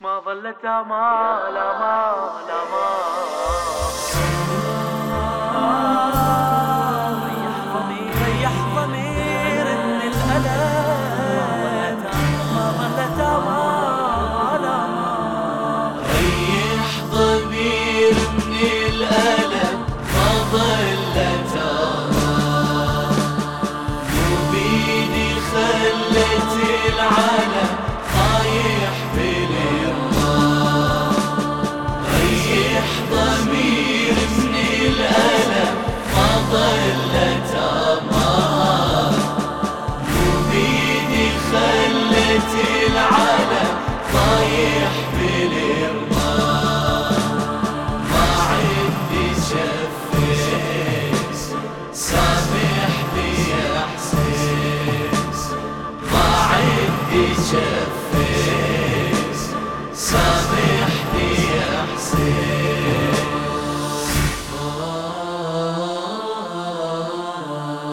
ما ظلت امال امال امال ضمير من الألم ما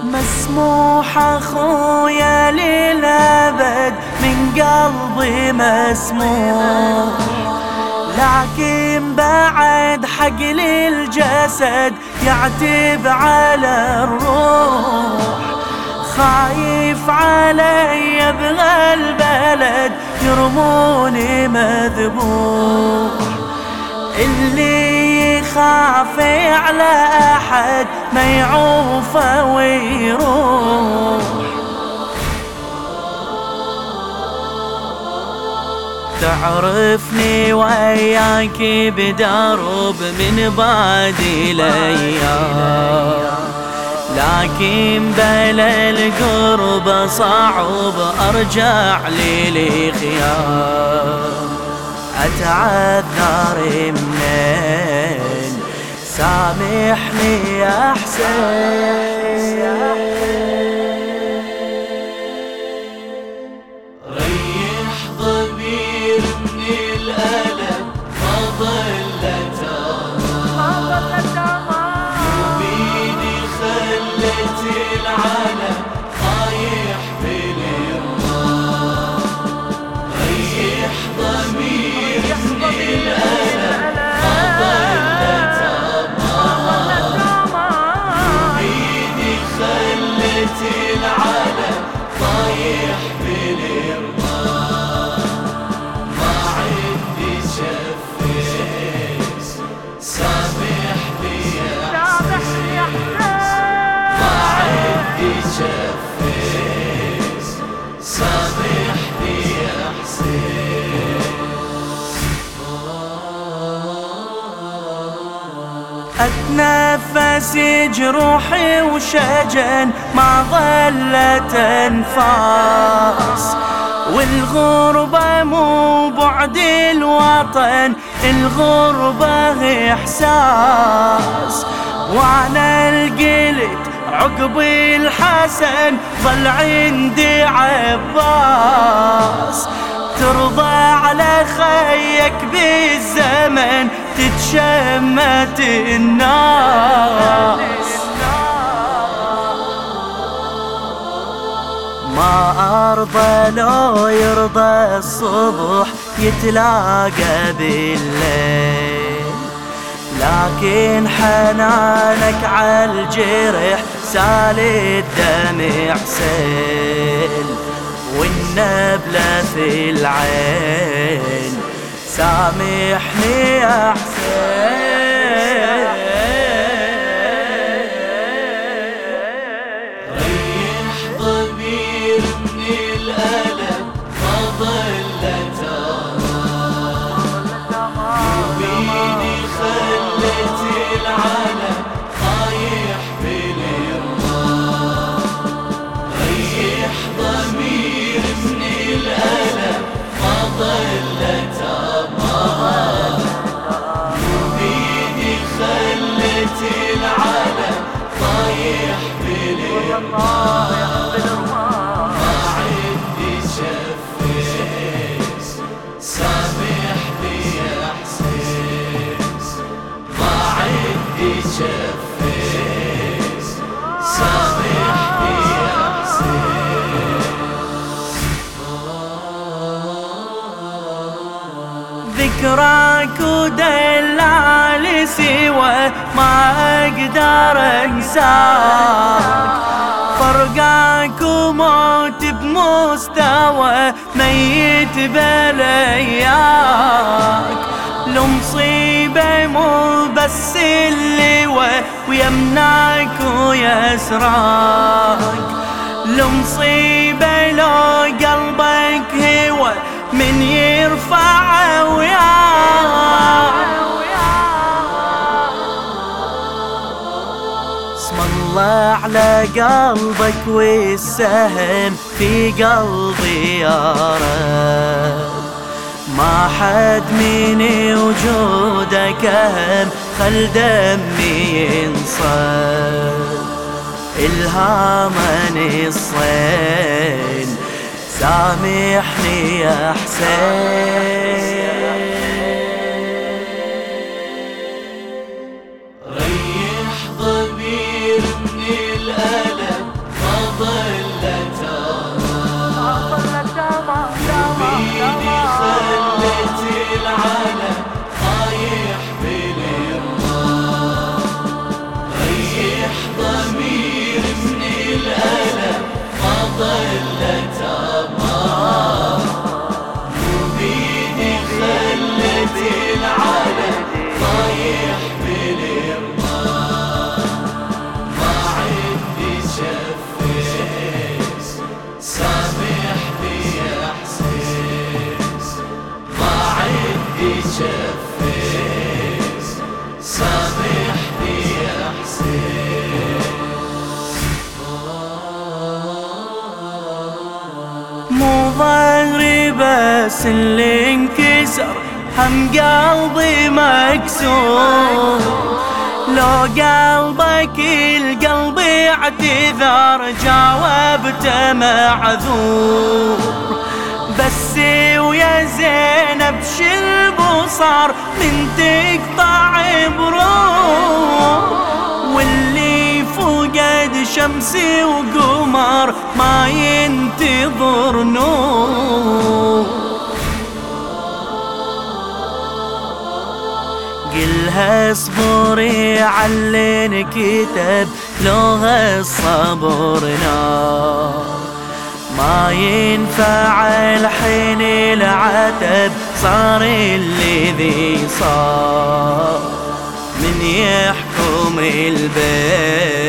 مسموح أخويا للأبد من قلبي مسموح. لكن بعد حق للجسد يعتب على الروح. خايف علي بهالبلد يرموني مذبوح. اللي يخاف على أحد ما يعوفه ويروح. تعرفني وياك بدرب من بعد الأيام. لكن بلا القرب صعب أرجع للخيام. أتعذر منين سامحني يا حسين. ريح ضمير من الألم ما أتنفس جروحي وشجن ما ظلت أنفاس. والغربة مو بعد الوطن الغربة إحساس. وأنا القلت عقبي الحسن ظل عندي عباس. ترضى على خيك بالزمن تتشمت الناس. ما أرضى لو يرضى الصبح يتلاقى بالليل. لكن حنانك عالجرح سال الدمع سيل والنبلة في العين. يا حسين. ريح ضمير من الألم بيدي خلت العالم ذكراك ودلال سوى ما أقدر انساك فرقاك وموت بمستوى ميت بلياك لو مو بس اللواء ويمناك ويسراك لو مصيبة لو قلبك هوى من يرفع وياك. اسم الله على قلبك والسهم في قلبي يا رب. ما حد من وجودك أهم خل دمي ينصب الهامني الصين سامحني يا حسين. بس اللي انكسر هم قلبي مكسور. لو قلبك القلب اعتذر جاوبته معذور. بس ويا زينب شل بصر من تقطع بروح واللي فوقد شمسي وقمر ما ينتظر نور. قلها اصبري علين كتب لغة الصبر نار ما ينفع الحين العتب صار الذي صار. من يحكم البيت؟